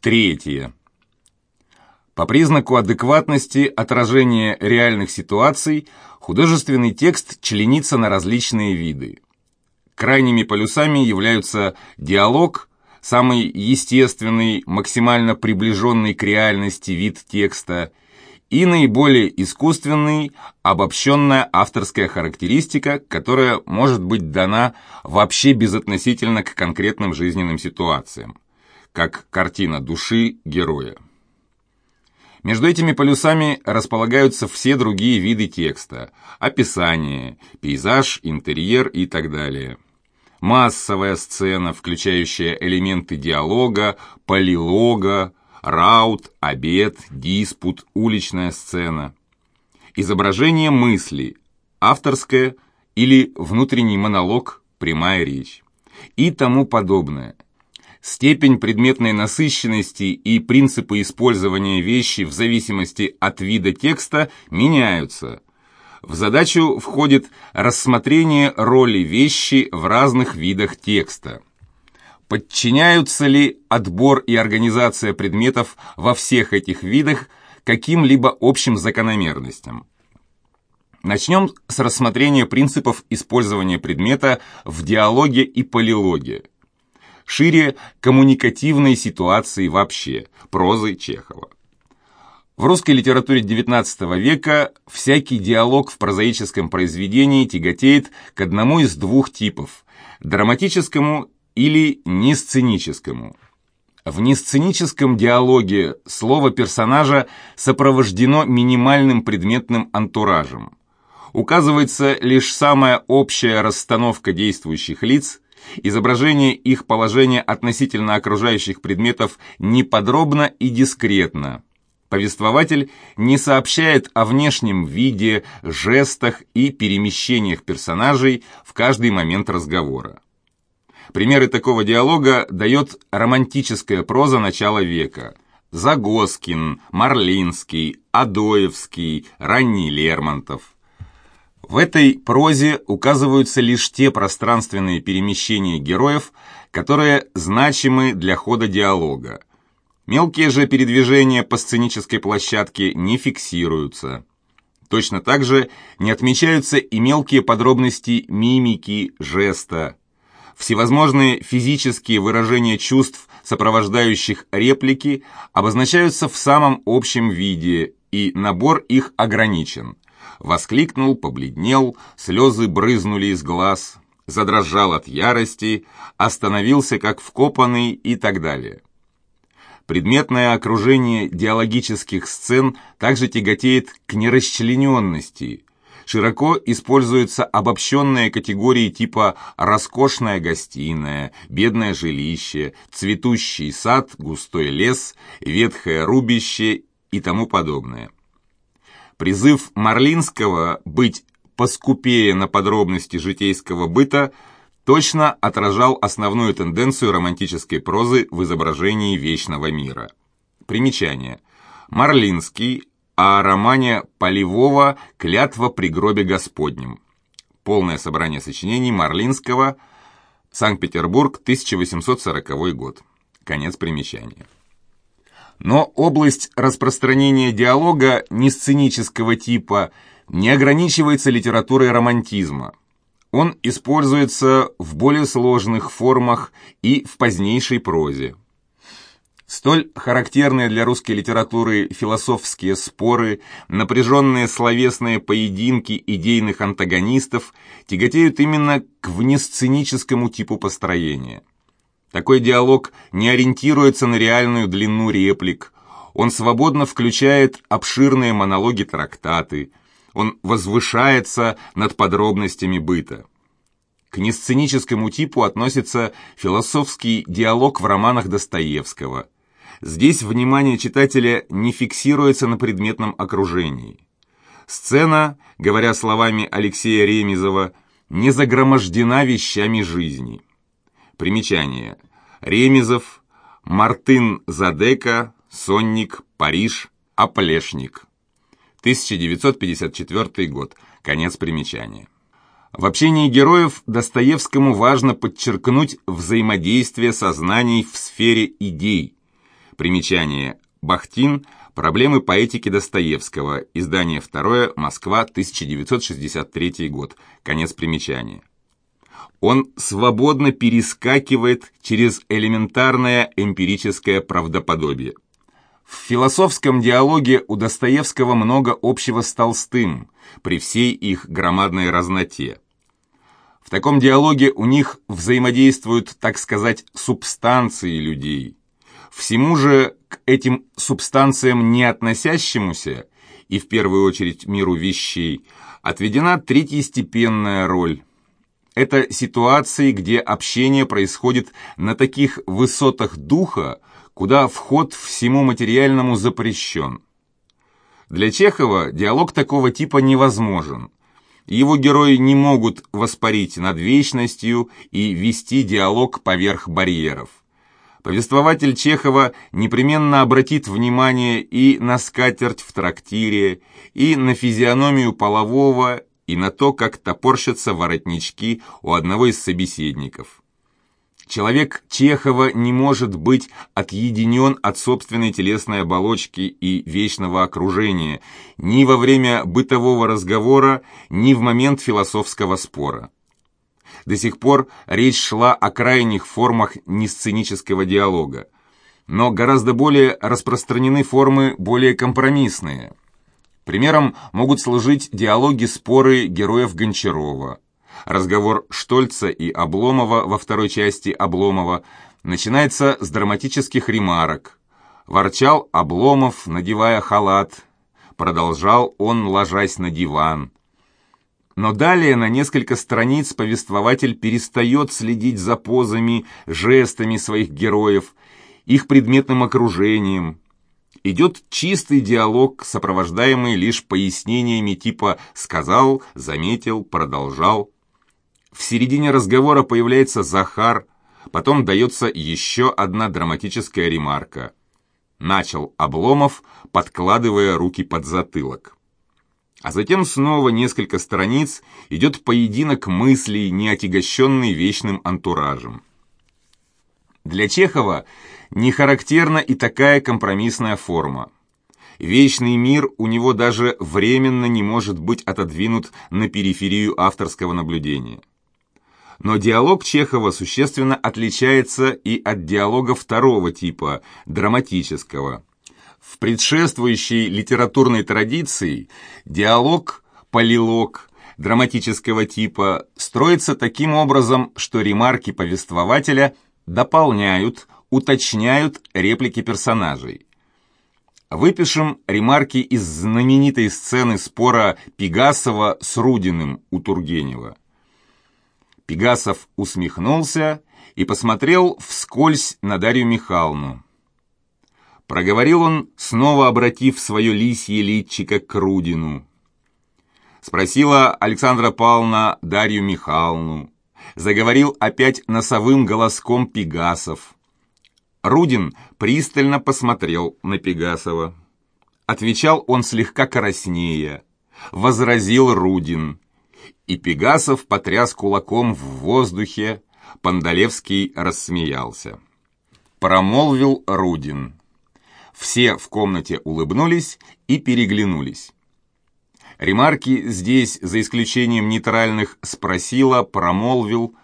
Третье. По признаку адекватности отражения реальных ситуаций художественный текст членится на различные виды. Крайними полюсами являются диалог, самый естественный, максимально приближенный к реальности вид текста, и наиболее искусственный, обобщенная авторская характеристика, которая может быть дана вообще безотносительно к конкретным жизненным ситуациям, как картина души героя. Между этими полюсами располагаются все другие виды текста – описание, пейзаж, интерьер и так далее. Массовая сцена, включающая элементы диалога, полилога, раут, обед, диспут, уличная сцена. Изображение мысли, авторское или внутренний монолог, прямая речь и тому подобное – Степень предметной насыщенности и принципы использования вещи в зависимости от вида текста меняются. В задачу входит рассмотрение роли вещи в разных видах текста. Подчиняются ли отбор и организация предметов во всех этих видах каким-либо общим закономерностям? Начнем с рассмотрения принципов использования предмета в диалоге и полилоге шире коммуникативной ситуации вообще, прозы Чехова. В русской литературе XIX века всякий диалог в прозаическом произведении тяготеет к одному из двух типов – драматическому или несценическому. В несценическом диалоге слово персонажа сопровождено минимальным предметным антуражем. Указывается лишь самая общая расстановка действующих лиц – Изображение их положения относительно окружающих предметов неподробно и дискретно. Повествователь не сообщает о внешнем виде, жестах и перемещениях персонажей в каждый момент разговора. Примеры такого диалога дает романтическая проза начала века. Загоскин, Марлинский, Адоевский, ранний Лермонтов. В этой прозе указываются лишь те пространственные перемещения героев, которые значимы для хода диалога. Мелкие же передвижения по сценической площадке не фиксируются. Точно так же не отмечаются и мелкие подробности мимики, жеста. Всевозможные физические выражения чувств, сопровождающих реплики, обозначаются в самом общем виде, и набор их ограничен – воскликнул, побледнел, слезы брызнули из глаз, задрожал от ярости, остановился как вкопанный и так далее. Предметное окружение диалогических сцен также тяготеет к нерасчлененности. Широко используются обобщенные категории типа «роскошная гостиная», «бедное жилище», «цветущий сад», «густой лес», «ветхое рубище» и тому подобное. Призыв Марлинского быть поскупее на подробности житейского быта точно отражал основную тенденцию романтической прозы в изображении вечного мира. Примечание. Марлинский о романе Полевого «Клятва при гробе Господнем». Полное собрание сочинений Марлинского, Санкт-Петербург, 1840 год. Конец примечания. Но область распространения диалога не сценического типа не ограничивается литературой романтизма. Он используется в более сложных формах и в позднейшей прозе. Столь характерные для русской литературы философские споры, напряженные словесные поединки идейных антагонистов тяготеют именно к внесценическому типу построения. Такой диалог не ориентируется на реальную длину реплик, он свободно включает обширные монологи-трактаты, он возвышается над подробностями быта. К несценическому типу относится философский диалог в романах Достоевского. Здесь внимание читателя не фиксируется на предметном окружении. Сцена, говоря словами Алексея Ремезова, не загромождена вещами жизни. Примечание. Ремезов, Мартын Задека, Сонник, Париж, Оплешник. 1954 год. Конец примечания. В общении героев Достоевскому важно подчеркнуть взаимодействие сознаний в сфере идей. Примечание. Бахтин. Проблемы поэтики Достоевского. Издание второе. Москва, 1963 год. Конец примечания. Он свободно перескакивает через элементарное эмпирическое правдоподобие. В философском диалоге у Достоевского много общего с Толстым, при всей их громадной разноте. В таком диалоге у них взаимодействуют, так сказать, субстанции людей. Всему же к этим субстанциям не относящемуся, и в первую очередь миру вещей, отведена третьестепенная роль – это ситуации, где общение происходит на таких высотах духа, куда вход всему материальному запрещен. Для Чехова диалог такого типа невозможен. Его герои не могут воспарить над вечностью и вести диалог поверх барьеров. Повествователь Чехова непременно обратит внимание и на скатерть в трактире, и на физиономию полового, и на то, как топорщатся воротнички у одного из собеседников. Человек Чехова не может быть отъединен от собственной телесной оболочки и вечного окружения ни во время бытового разговора, ни в момент философского спора. До сих пор речь шла о крайних формах несценического диалога, но гораздо более распространены формы более компромиссные – Примером могут служить диалоги-споры героев Гончарова. Разговор Штольца и Обломова во второй части Обломова начинается с драматических ремарок. Ворчал Обломов, надевая халат. Продолжал он, ложась на диван. Но далее на несколько страниц повествователь перестает следить за позами, жестами своих героев, их предметным окружением, идет чистый диалог, сопровождаемый лишь пояснениями типа «сказал», «заметил», «продолжал». В середине разговора появляется Захар, потом дается еще одна драматическая ремарка. Начал Обломов, подкладывая руки под затылок. А затем снова несколько страниц идет поединок мыслей, не отягощенный вечным антуражем. Для Чехова не характерна и такая компромиссная форма. Вечный мир у него даже временно не может быть отодвинут на периферию авторского наблюдения. Но диалог Чехова существенно отличается и от диалога второго типа, драматического. В предшествующей литературной традиции диалог, полилог, драматического типа строится таким образом, что ремарки повествователя дополняют, уточняют реплики персонажей. Выпишем ремарки из знаменитой сцены спора Пегасова с Рудиным у Тургенева. Пегасов усмехнулся и посмотрел вскользь на Дарью Михайловну. Проговорил он, снова обратив свое лисье личико к Рудину. Спросила Александра Павловна Дарью Михайловну. Заговорил опять носовым голоском Пегасов. Рудин пристально посмотрел на Пегасова. Отвечал он слегка краснее. Возразил Рудин. И Пегасов потряс кулаком в воздухе. Пандалевский рассмеялся. Промолвил Рудин. Все в комнате улыбнулись и переглянулись. Ремарки здесь, за исключением нейтральных, спросила, промолвил,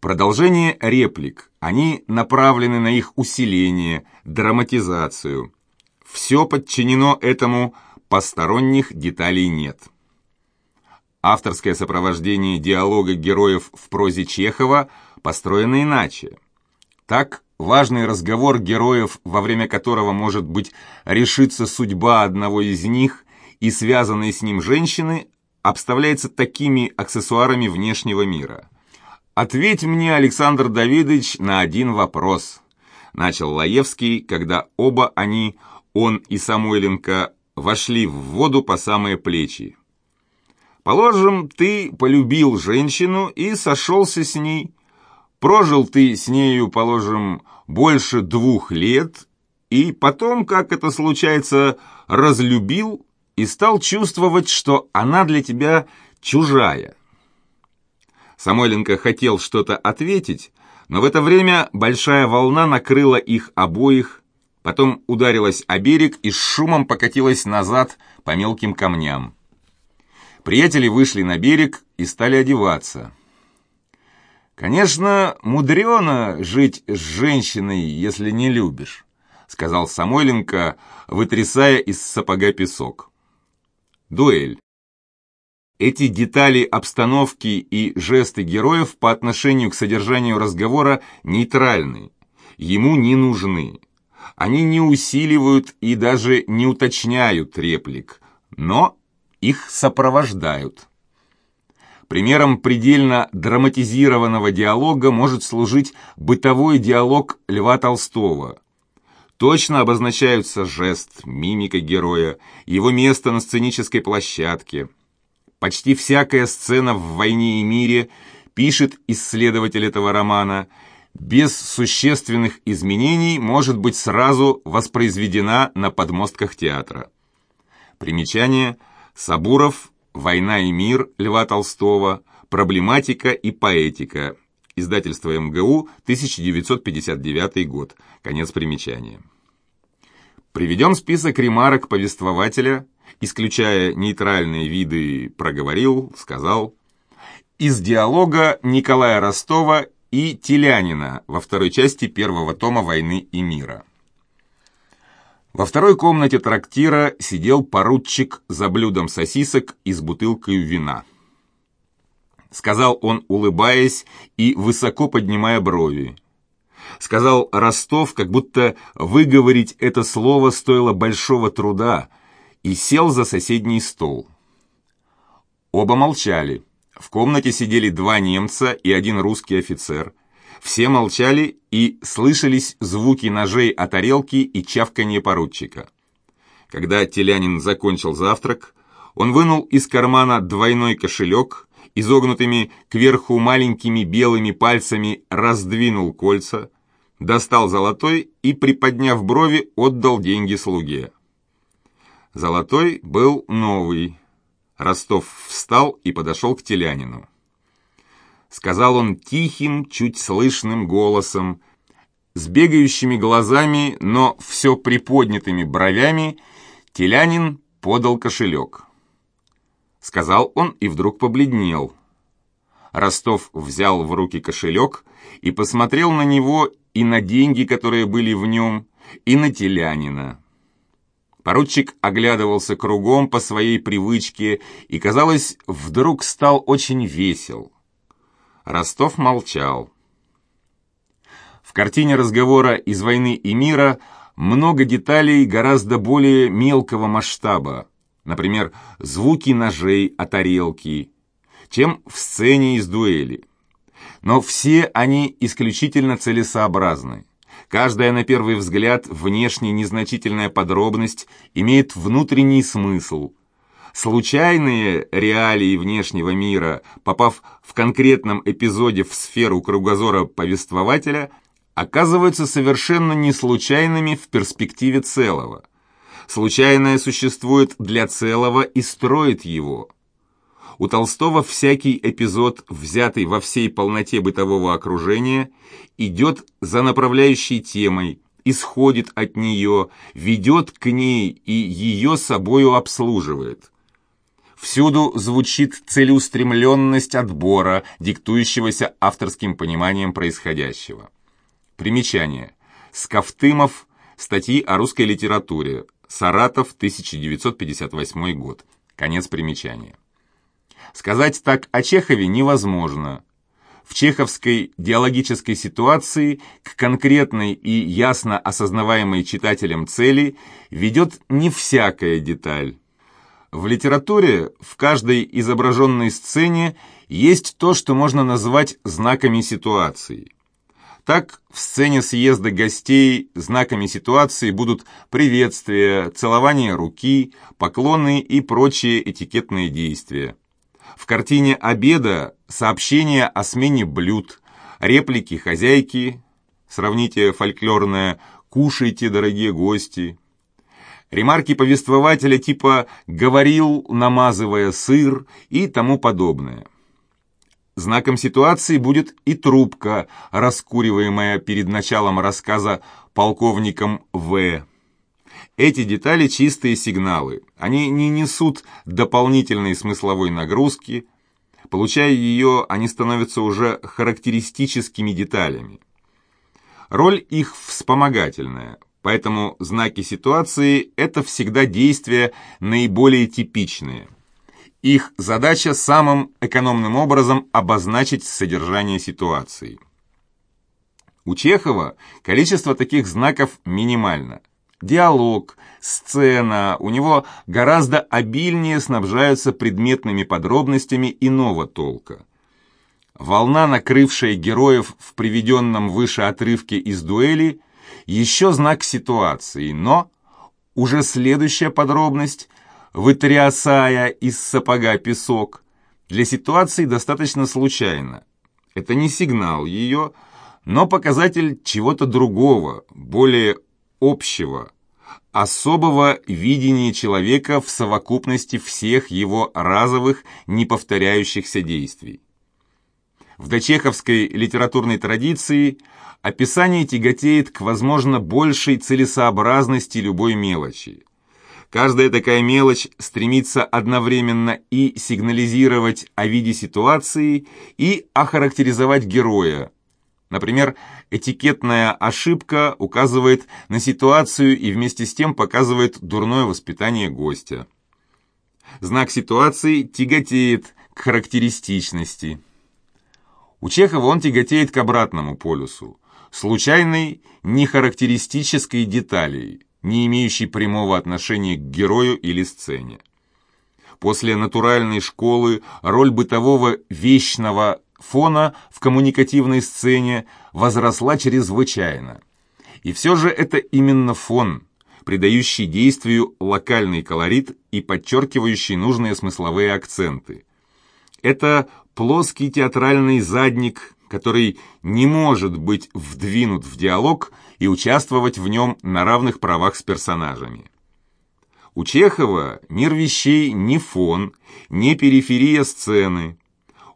Продолжение реплик. Они направлены на их усиление, драматизацию. Все подчинено этому, посторонних деталей нет. Авторское сопровождение диалога героев в прозе Чехова построено иначе. Так, важный разговор героев, во время которого, может быть, решится судьба одного из них и связанной с ним женщины, обставляется такими аксессуарами внешнего мира – «Ответь мне, Александр Давидович, на один вопрос», — начал Лаевский, когда оба они, он и Самойленко, вошли в воду по самые плечи. «Положим, ты полюбил женщину и сошелся с ней. Прожил ты с нею, положим, больше двух лет, и потом, как это случается, разлюбил и стал чувствовать, что она для тебя чужая». Самойленко хотел что-то ответить, но в это время большая волна накрыла их обоих, потом ударилась о берег и с шумом покатилась назад по мелким камням. Приятели вышли на берег и стали одеваться. «Конечно, мудрено жить с женщиной, если не любишь», сказал Самойленко, вытрясая из сапога песок. Дуэль. Эти детали обстановки и жесты героев по отношению к содержанию разговора нейтральны, ему не нужны. Они не усиливают и даже не уточняют реплик, но их сопровождают. Примером предельно драматизированного диалога может служить бытовой диалог Льва Толстого. Точно обозначаются жест, мимика героя, его место на сценической площадке – Почти всякая сцена в «Войне и мире», пишет исследователь этого романа, без существенных изменений может быть сразу воспроизведена на подмостках театра. Примечание. Сабуров. «Война и мир» Льва Толстого, «Проблематика и поэтика», издательство МГУ, 1959 год, конец примечания. Приведем список ремарок повествователя – исключая нейтральные виды, проговорил, сказал. Из диалога Николая Ростова и Телянина во второй части первого тома «Войны и мира». Во второй комнате трактира сидел поручик за блюдом сосисок и с бутылкой вина. Сказал он, улыбаясь и высоко поднимая брови. Сказал Ростов, как будто выговорить это слово стоило большого труда, и сел за соседний стол. Оба молчали. В комнате сидели два немца и один русский офицер. Все молчали и слышались звуки ножей о тарелки и чавканье поручика. Когда Телянин закончил завтрак, он вынул из кармана двойной кошелек, изогнутыми кверху маленькими белыми пальцами раздвинул кольца, достал золотой и, приподняв брови, отдал деньги слуге. Золотой был новый. Ростов встал и подошел к телянину. Сказал он тихим, чуть слышным голосом, с бегающими глазами, но все приподнятыми бровями, телянин подал кошелек. Сказал он и вдруг побледнел. Ростов взял в руки кошелек и посмотрел на него и на деньги, которые были в нем, и на телянина. Поручик оглядывался кругом по своей привычке и, казалось, вдруг стал очень весел. Ростов молчал. В картине разговора «Из войны и мира» много деталей гораздо более мелкого масштаба, например, звуки ножей о тарелке, чем в сцене из дуэли. Но все они исключительно целесообразны. Каждая, на первый взгляд, внешне незначительная подробность имеет внутренний смысл. Случайные реалии внешнего мира, попав в конкретном эпизоде в сферу кругозора повествователя, оказываются совершенно не случайными в перспективе целого. Случайное существует для целого и строит его – у Толстого всякий эпизод, взятый во всей полноте бытового окружения, идет за направляющей темой, исходит от нее, ведет к ней и ее собою обслуживает. Всюду звучит целеустремленность отбора, диктующегося авторским пониманием происходящего. Примечание. Скафтымов. Статьи о русской литературе. Саратов, 1958 год. Конец примечания. Сказать так о Чехове невозможно. В чеховской диалогической ситуации к конкретной и ясно осознаваемой читателем цели ведет не всякая деталь. В литературе в каждой изображенной сцене есть то, что можно назвать знаками ситуации. Так, в сцене съезда гостей знаками ситуации будут приветствия, целование руки, поклоны и прочие этикетные действия. В картине обеда сообщение о смене блюд, реплики хозяйки, сравните фольклорное «кушайте, дорогие гости», ремарки повествователя типа «говорил, намазывая сыр» и тому подобное. Знаком ситуации будет и трубка, раскуриваемая перед началом рассказа полковником В. Эти детали чистые сигналы. Они не несут дополнительной смысловой нагрузки. Получая ее, они становятся уже характеристическими деталями. Роль их вспомогательная, поэтому знаки ситуации – это всегда действия наиболее типичные. Их задача самым экономным образом обозначить содержание ситуации. У Чехова количество таких знаков минимально. Диалог, сцена у него гораздо обильнее снабжаются предметными подробностями иного толка. Волна, накрывшая героев в приведенном выше отрывке из дуэли, еще знак ситуации, но уже следующая подробность, вытрясая из сапога песок, для ситуации достаточно случайно. Это не сигнал ее, но показатель чего-то другого, более общего, особого видения человека в совокупности всех его разовых, неповторяющихся действий. В дочеховской литературной традиции описание тяготеет к, возможно, большей целесообразности любой мелочи. Каждая такая мелочь стремится одновременно и сигнализировать о виде ситуации, и охарактеризовать героя. Например, этикетная ошибка указывает на ситуацию и вместе с тем показывает дурное воспитание гостя. Знак ситуации тяготеет к характеристичности. У Чехова он тяготеет к обратному полюсу, случайной, нехарактеристической деталей, не имеющей прямого отношения к герою или сцене. После натуральной школы роль бытового вечного фона в коммуникативной сцене возросла чрезвычайно. И все же это именно фон, придающий действию локальный колорит и подчеркивающий нужные смысловые акценты. Это плоский театральный задник, который не может быть вдвинут в диалог и участвовать в нем на равных правах с персонажами. У Чехова мир вещей не фон, не периферия сцены.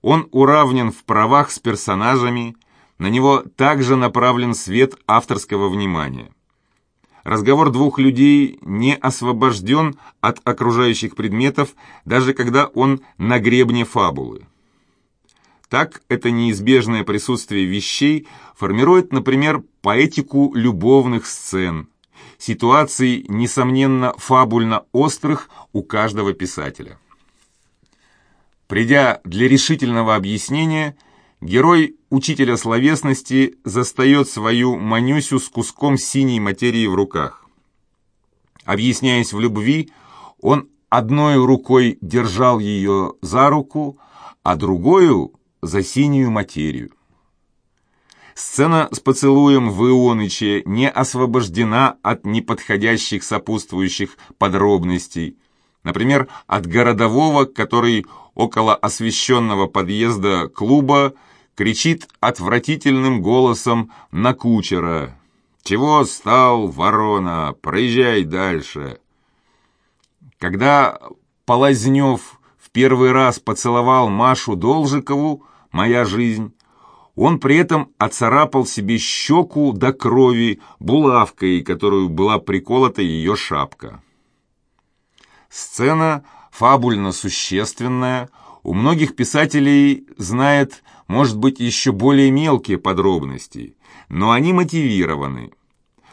Он уравнен в правах с персонажами, на него также направлен свет авторского внимания. Разговор двух людей не освобожден от окружающих предметов, даже когда он на гребне фабулы. Так это неизбежное присутствие вещей формирует, например, поэтику любовных сцен, ситуаций, несомненно, фабульно острых у каждого писателя. Придя для решительного объяснения, герой учителя словесности застает свою Манюсю с куском синей материи в руках. Объясняясь в любви, он одной рукой держал ее за руку, а другую за синюю материю. Сцена с поцелуем в Ионыче не освобождена от неподходящих сопутствующих подробностей, например, от городового, который около освещенного подъезда клуба кричит отвратительным голосом на кучера «Чего стал, ворона? Проезжай дальше!» Когда Полознев в первый раз поцеловал Машу Должикову, моя жизнь, он при этом оцарапал себе щеку до крови булавкой, которую была приколота ее шапка. Сцена фабульно существенная, у многих писателей знает, может быть, еще более мелкие подробности, но они мотивированы.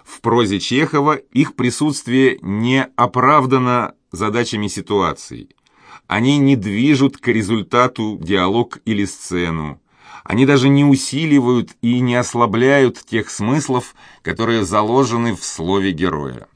В прозе Чехова их присутствие не оправдано задачами ситуации. Они не движут к результату диалог или сцену. Они даже не усиливают и не ослабляют тех смыслов, которые заложены в слове героя.